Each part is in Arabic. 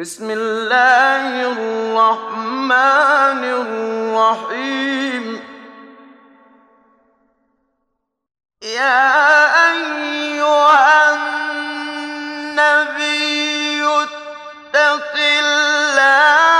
بسم الله الرحمن الرحيم. يا أيها النبي اتق الله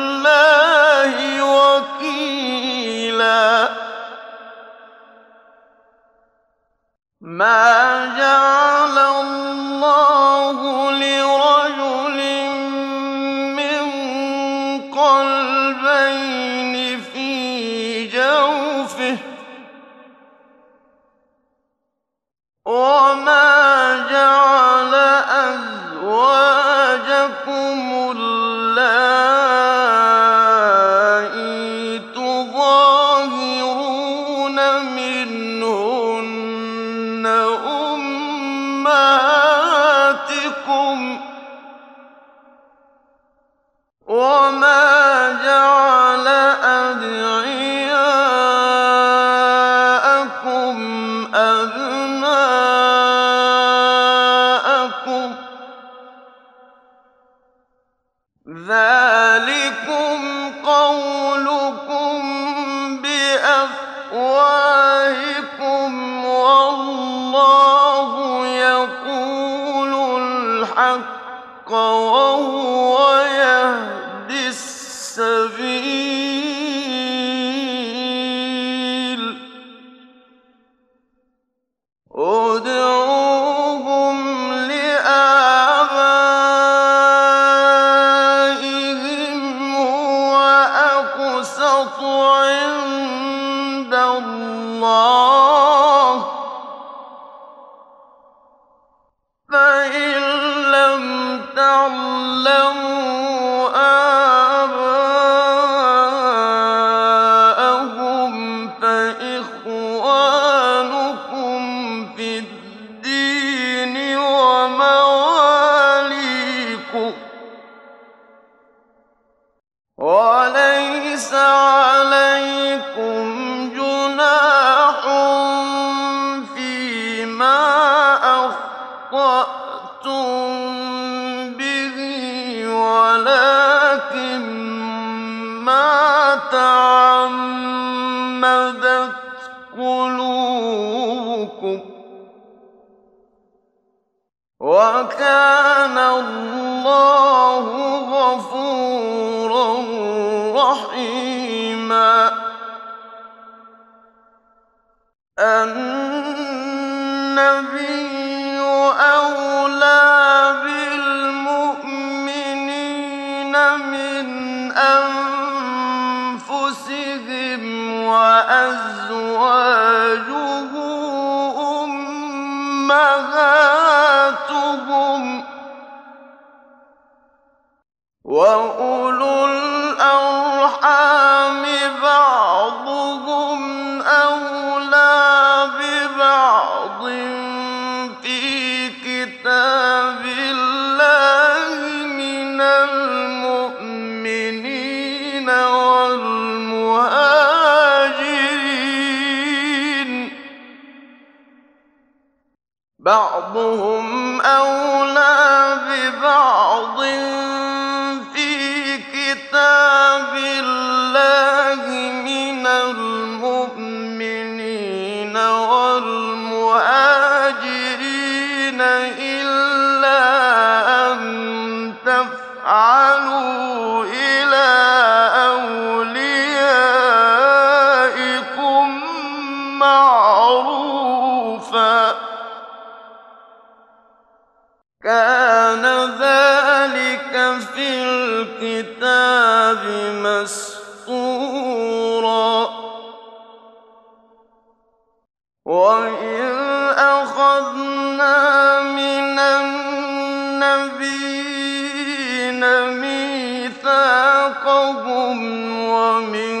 ما جعل أنفسهم وأزواجه أمهاتهم وأولو الأرحام بعضهم أولى ببعض. الكتاب مسطورا وإذ أخذنا من النبيين ميثاقهم ومن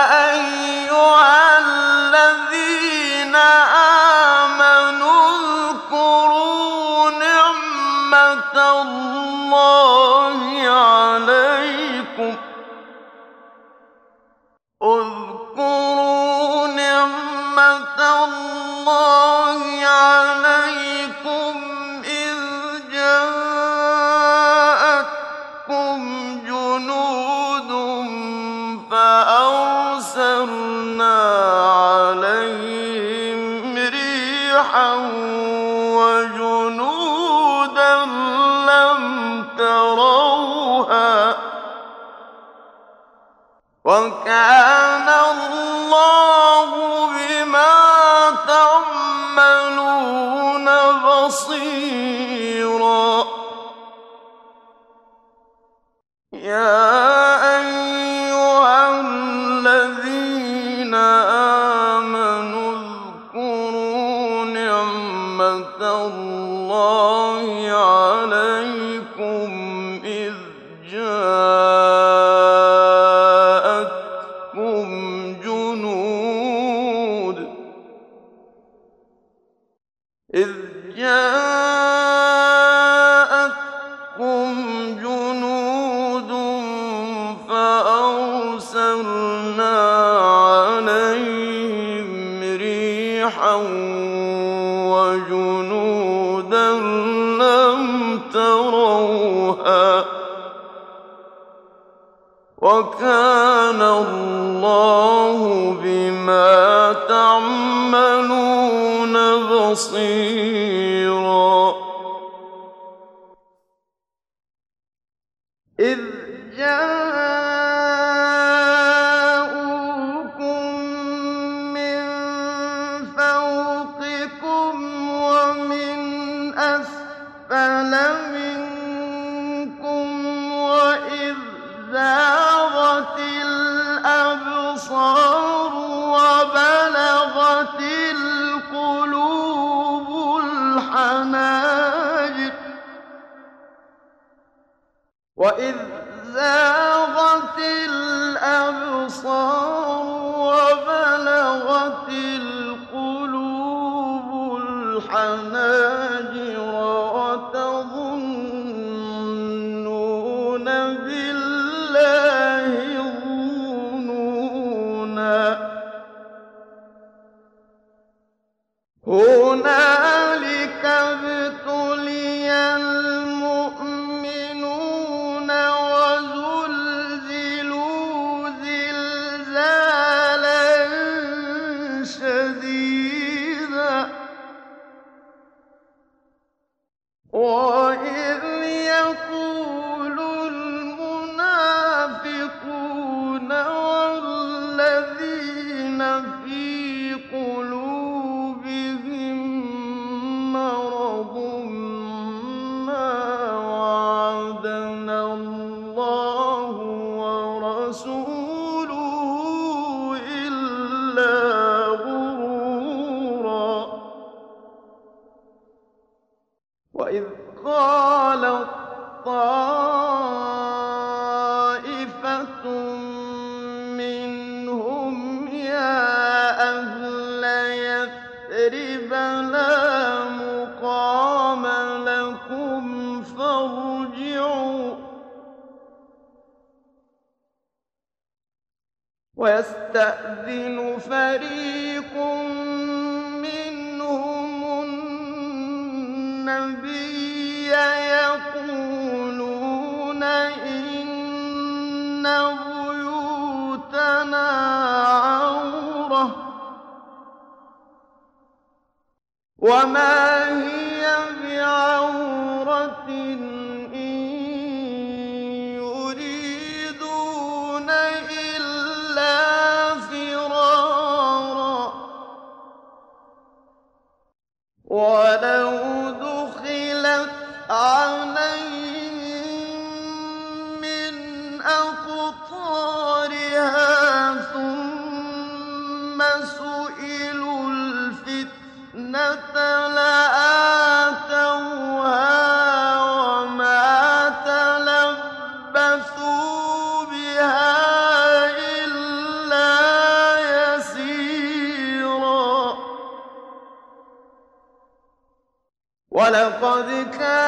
وكان إذ جاءتكم جنود عليهم ريحا وجنودا لم تروها وكان الله بما بصير الأبصار وَلَقَدْ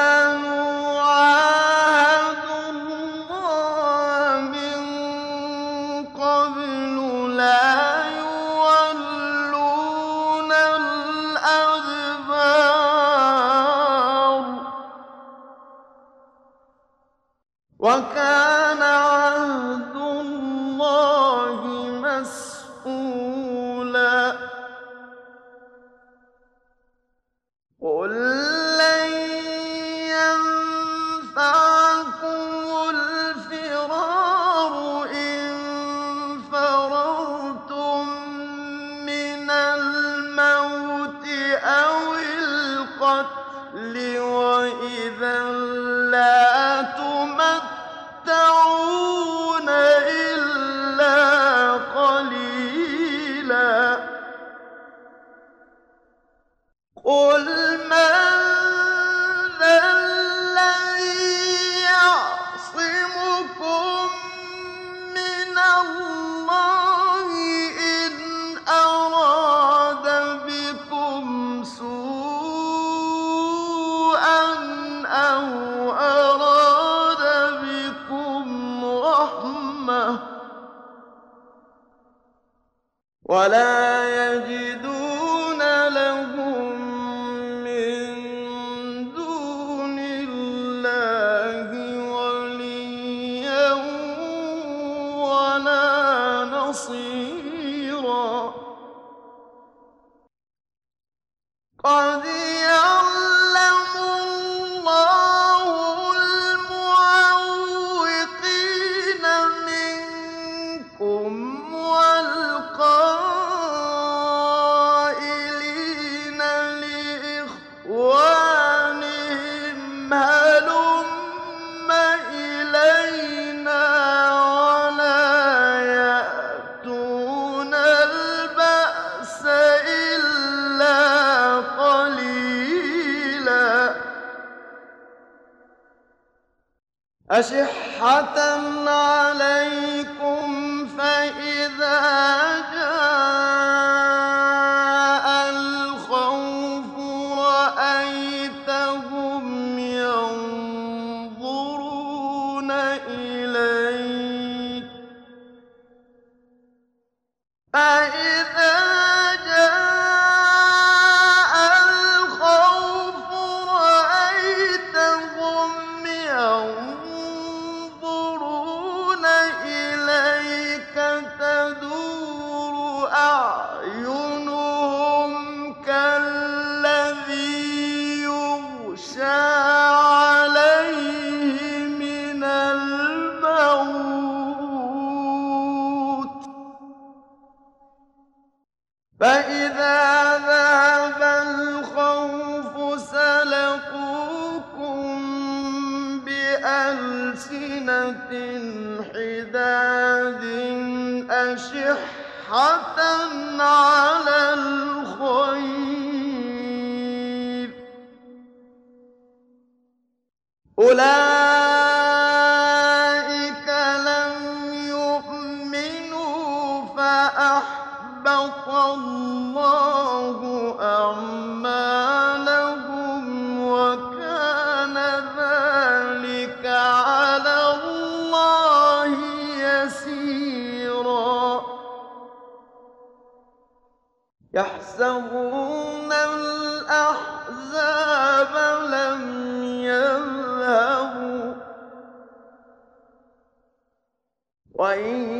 أَشِحَّةً عَلَيْكُمْ ۖ وإن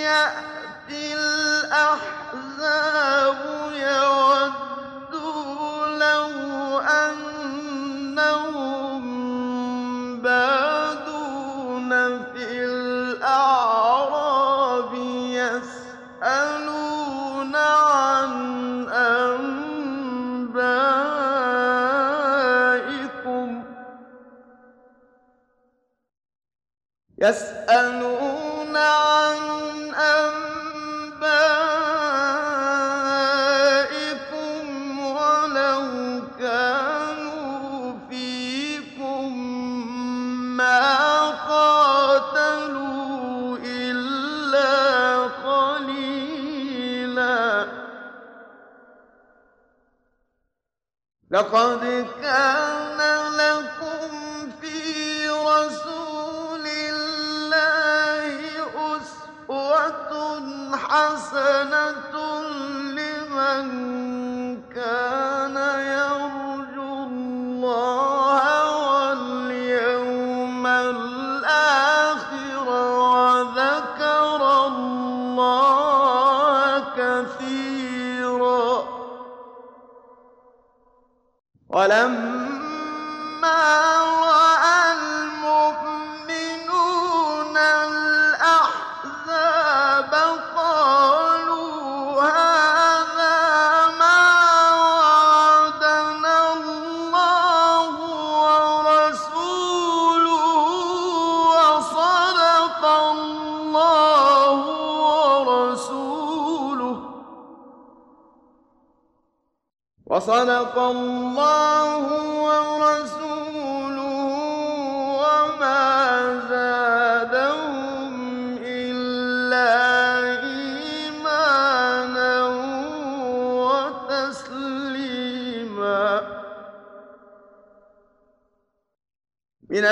يأتي الأحزاب حسنة وصدق الله ورسوله وما زادهم إلا إيمانا وتسليما. من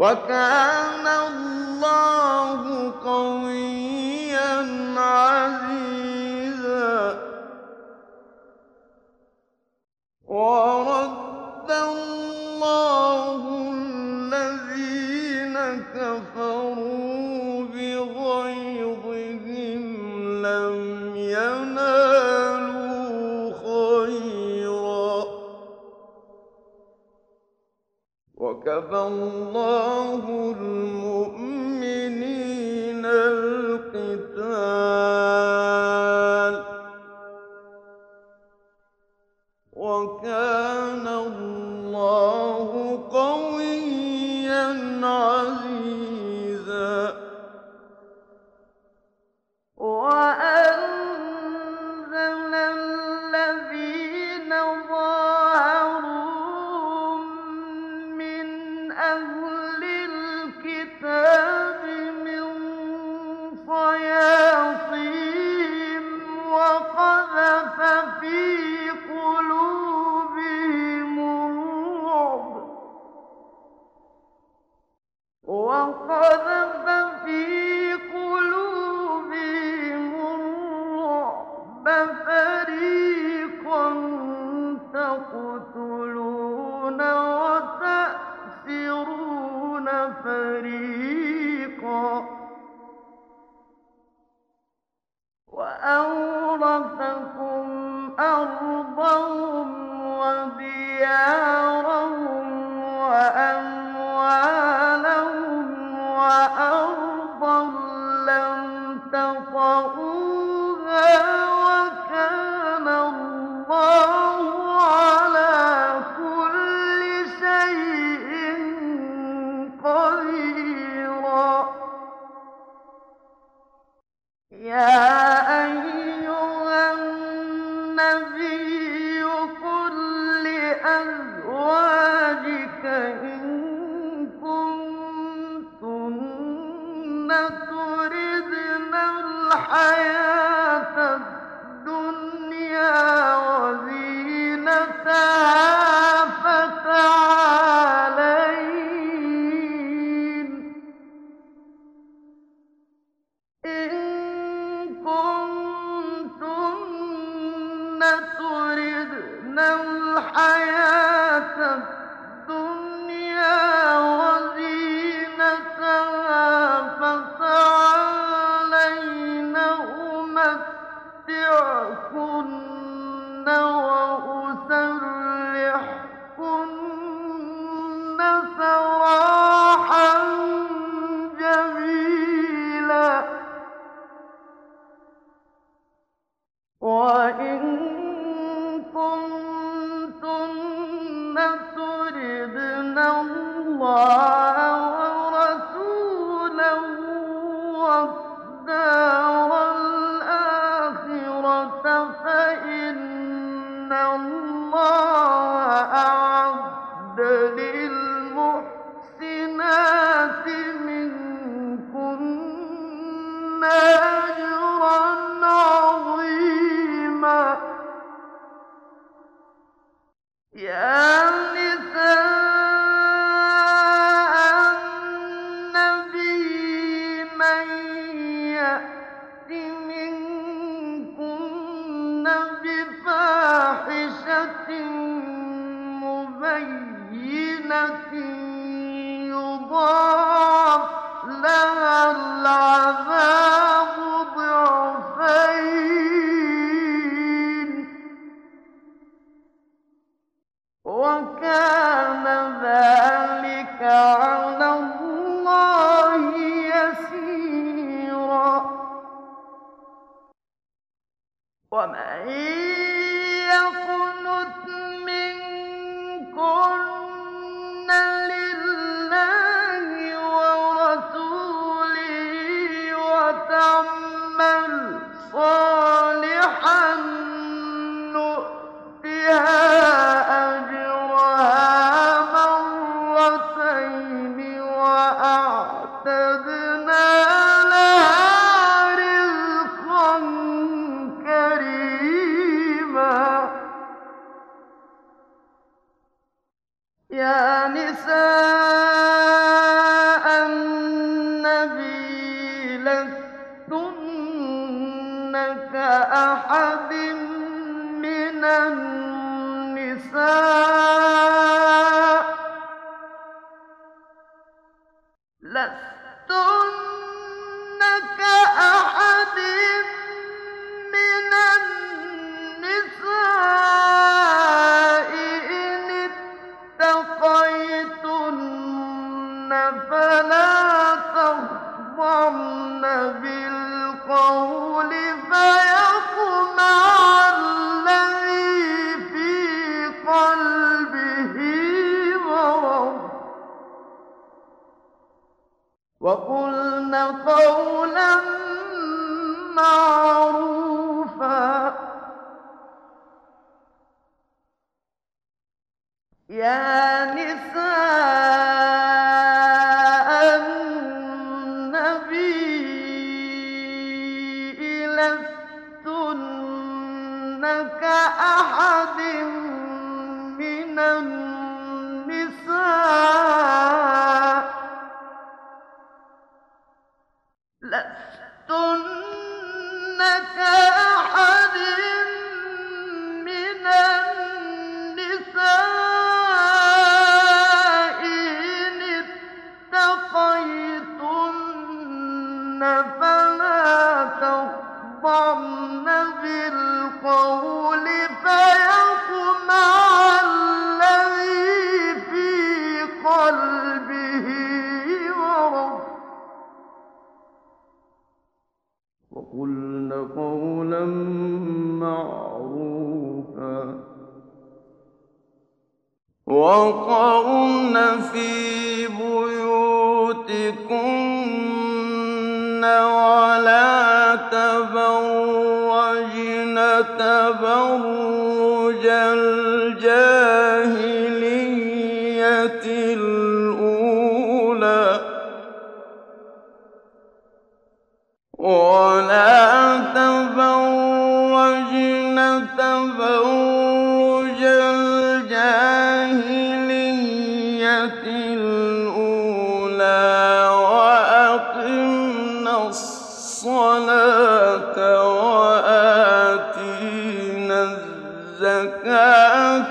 وكان تطؤون فلا تخضعن بالقول تبرج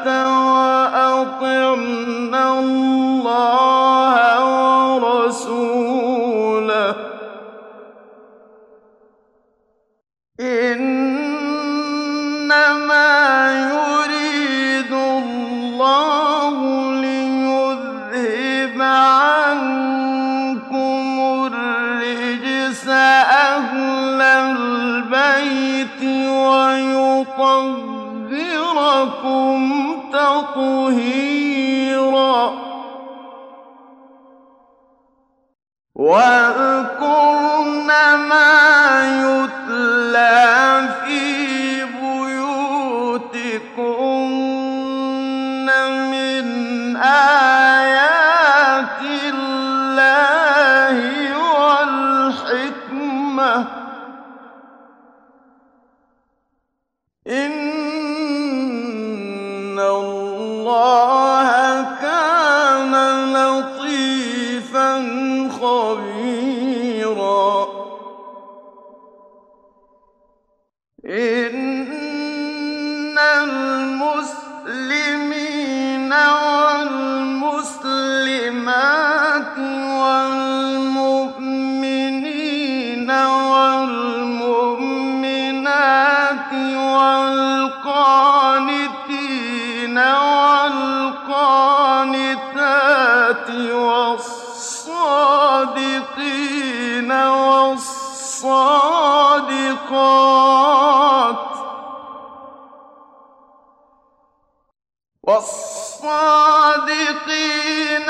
وأطعنا الله ورسوله. إنما يريد الله ليذهب عنكم الرجس أهل البيت ويطهركم تطهيرا والصادقات والصادقين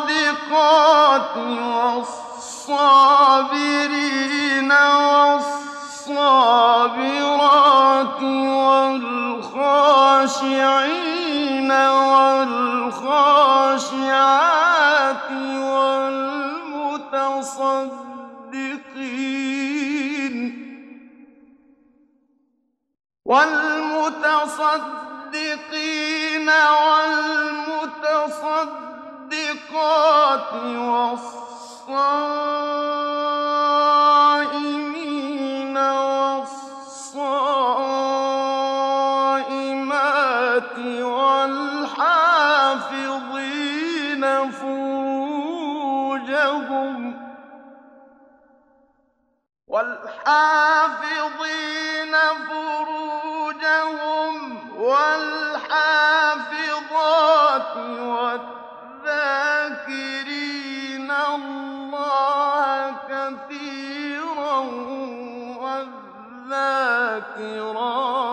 والصادقات والصابرين والصابرات والخاشعين والخاشعات والصائمين والصائمات والحافظين فروجهم والحافظين فروجهم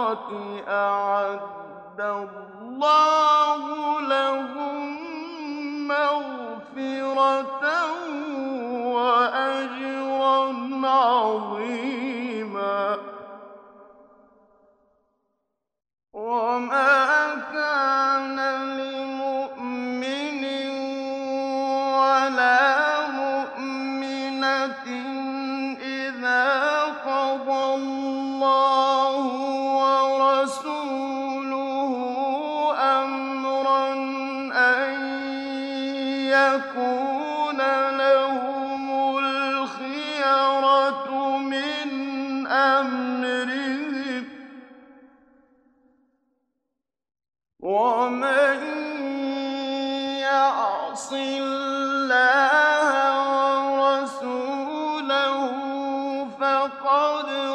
والذاكرات أعد الله لهم مغفرة وأجرا عظيما. وما فقد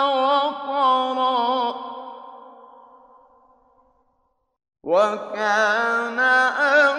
وطرا وكان أمر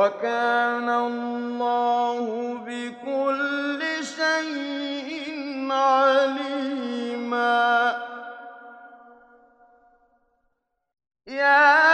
وكان الله بكل شيء عليما. يا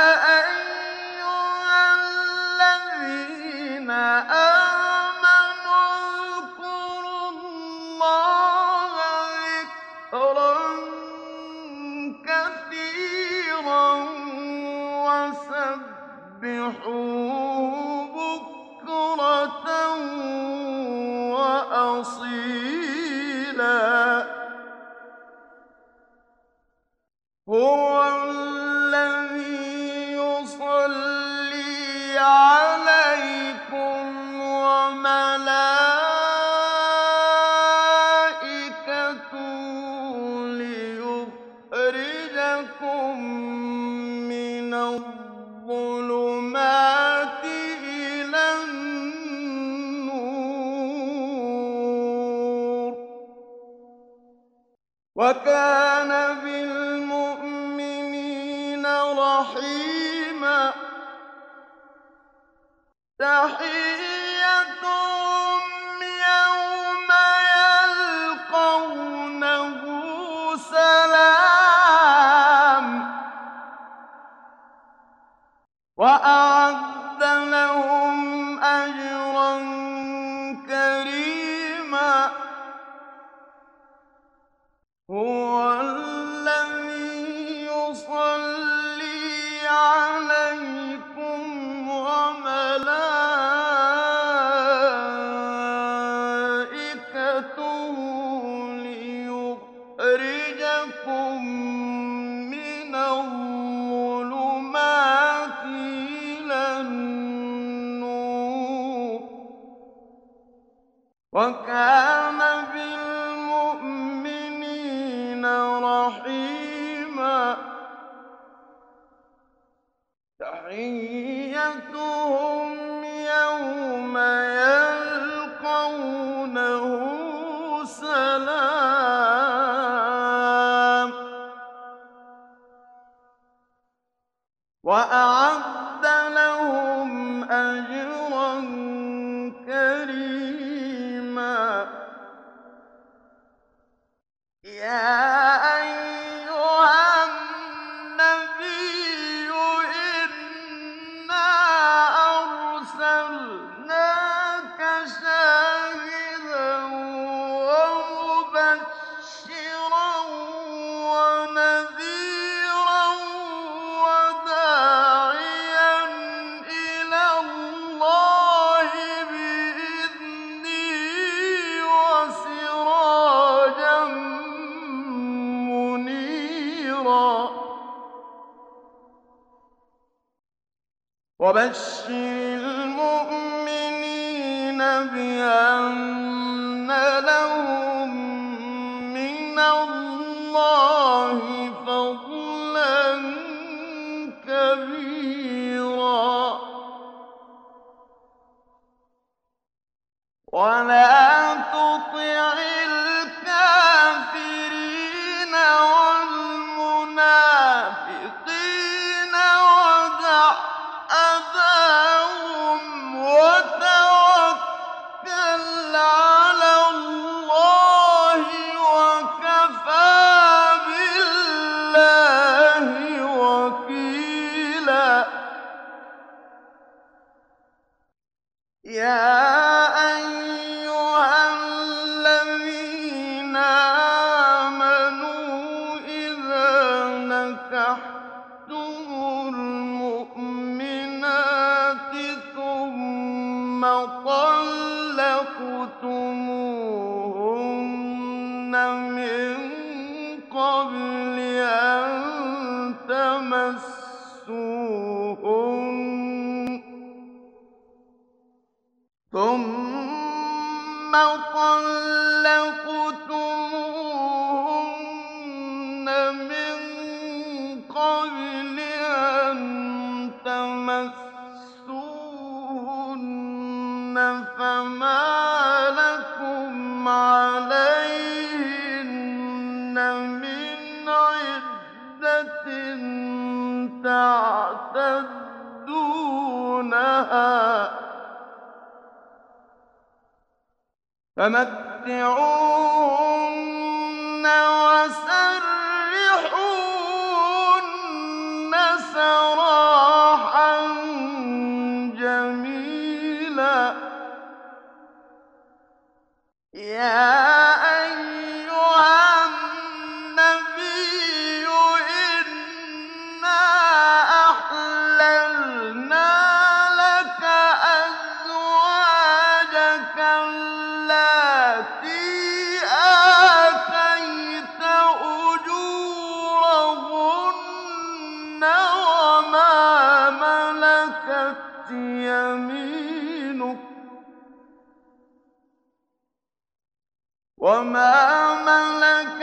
وكان وَبَنَاتِ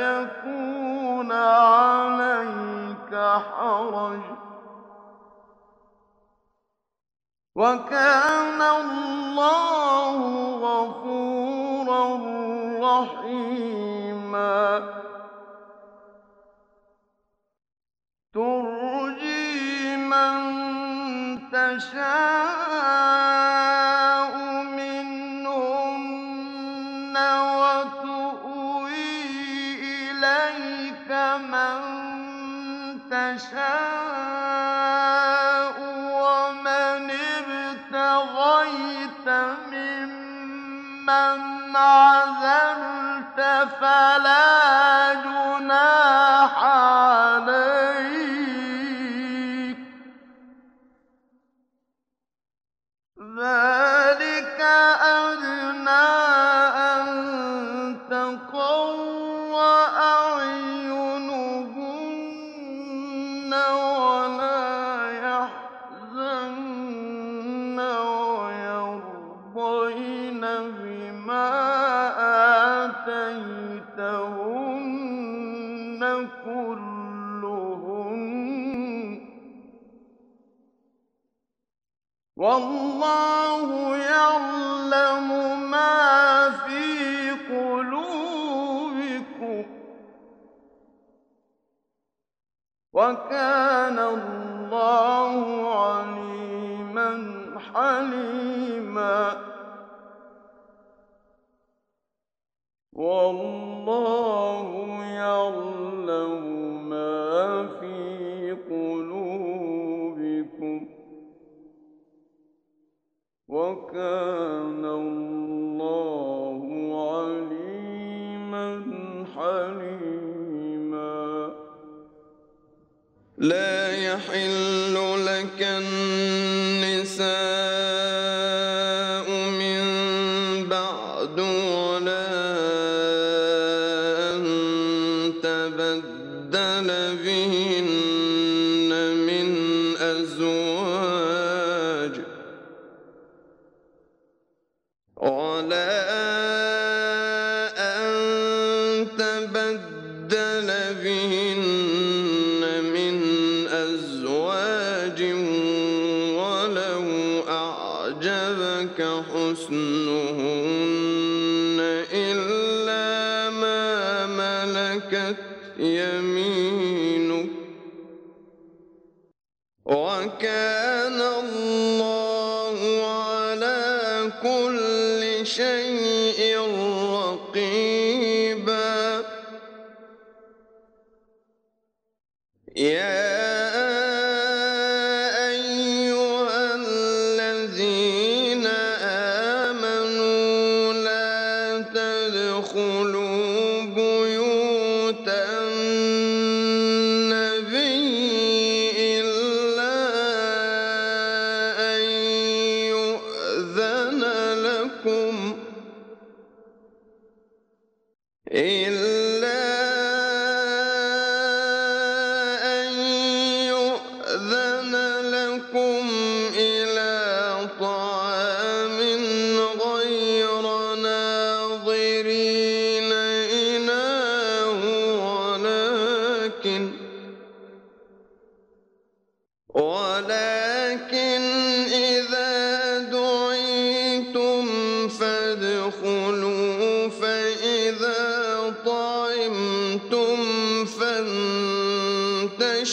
يكون عليك حرج. وكان الله لا لا يحل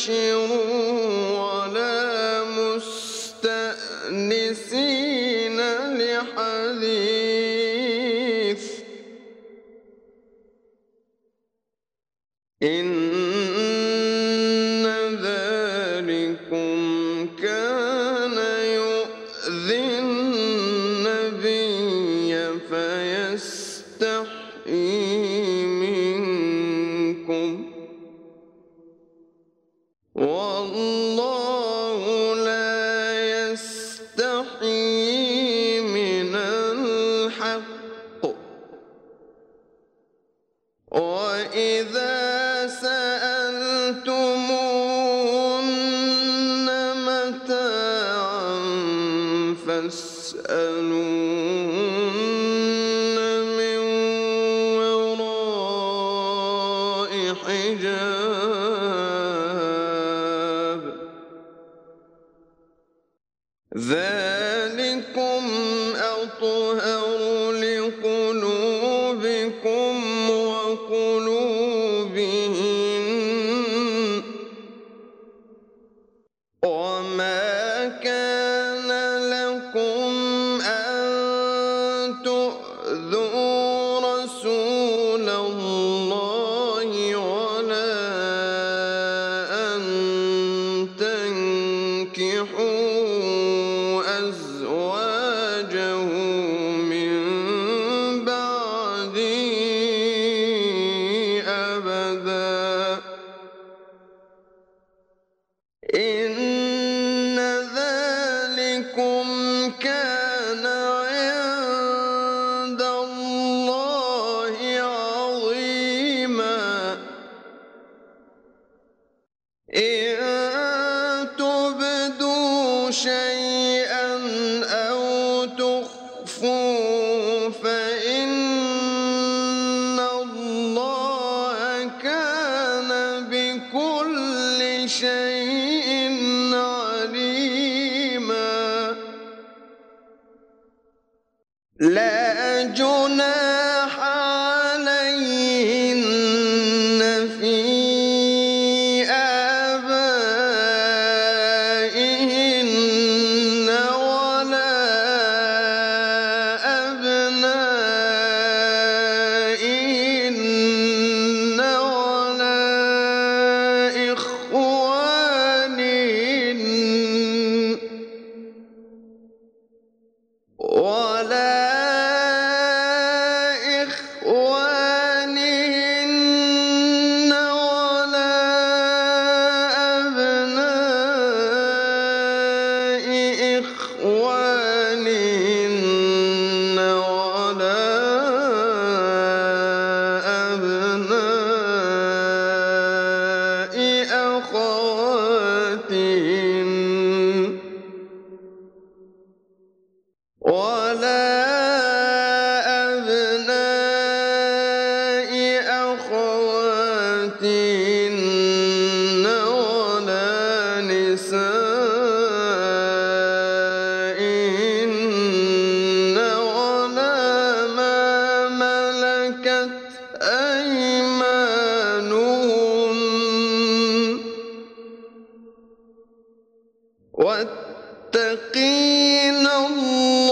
فانتشروا كان واتقين الله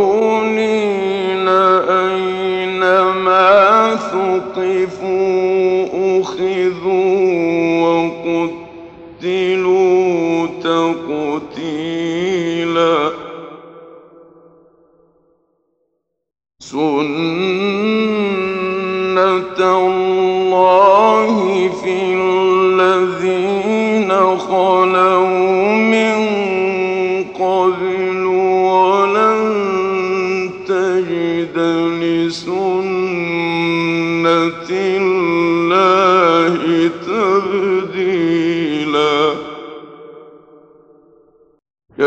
ملعونين أينما ثقفوا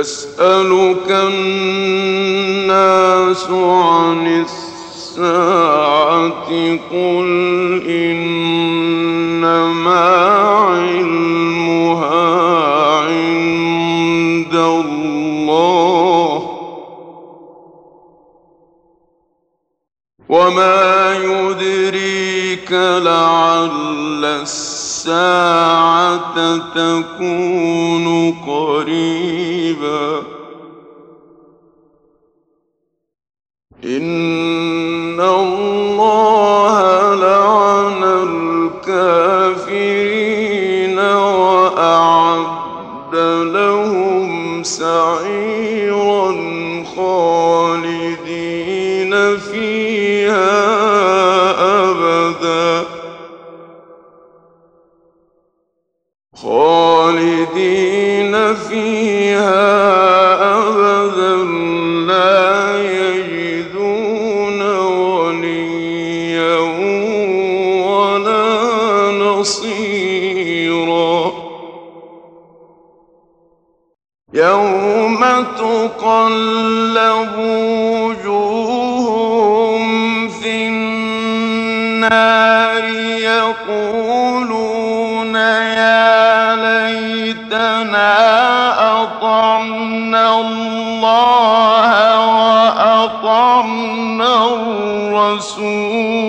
يسألك الناس عن الساعة قل إنما علمها عند الله وما يدريك لعل الساعة الساعة تكون قريباً. يوم تقلب وجوههم في النار يقولون يا ليتنا أطعنا الله وأطعنا الرسولا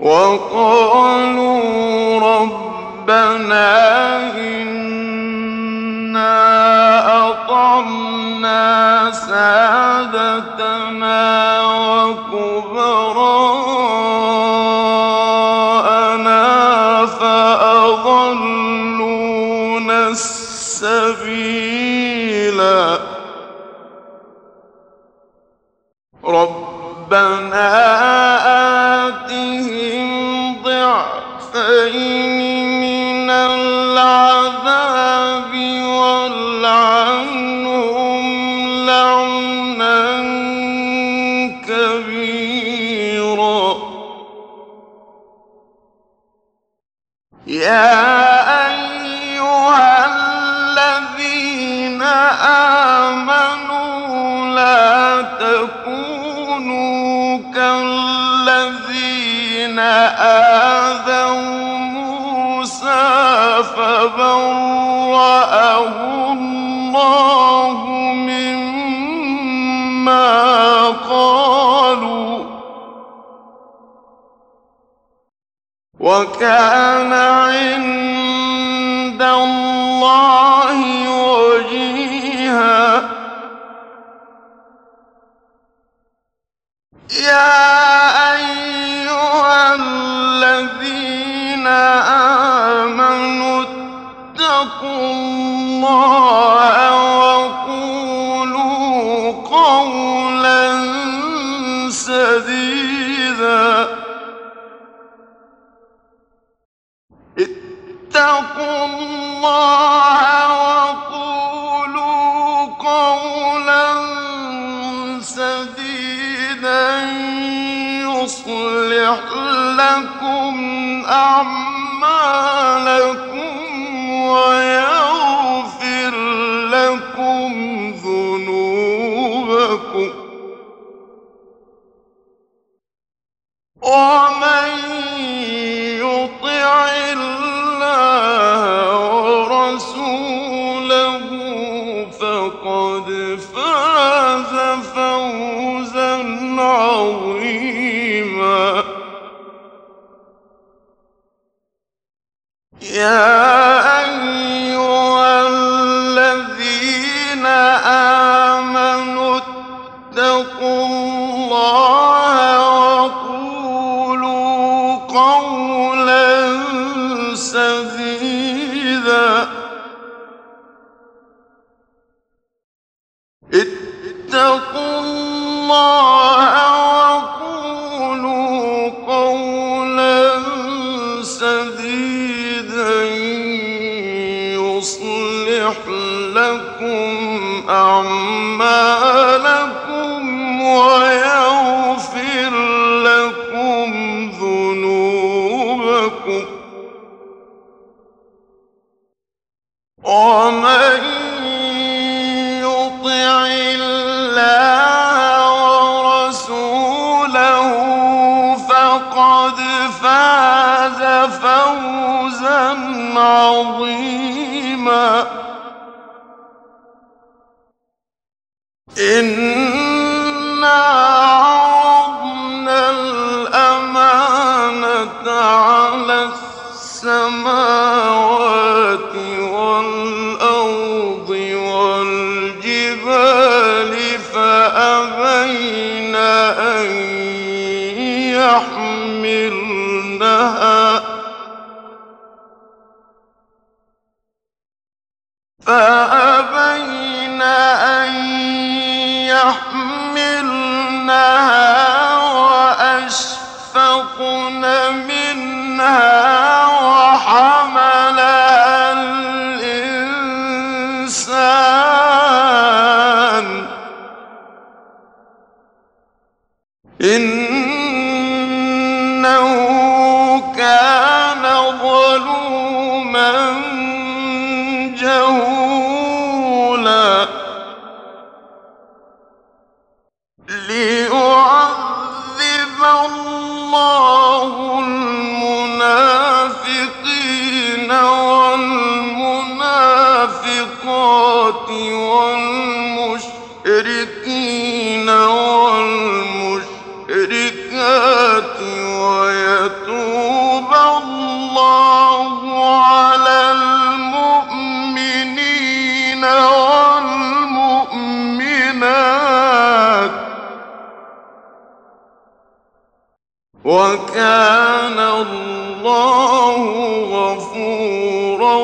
وقالوا ربنا سادتنا وكبراءنا يا وكان عند الله وجيها. يا Islam هذا فوزا عظيما. وكان الله غفورا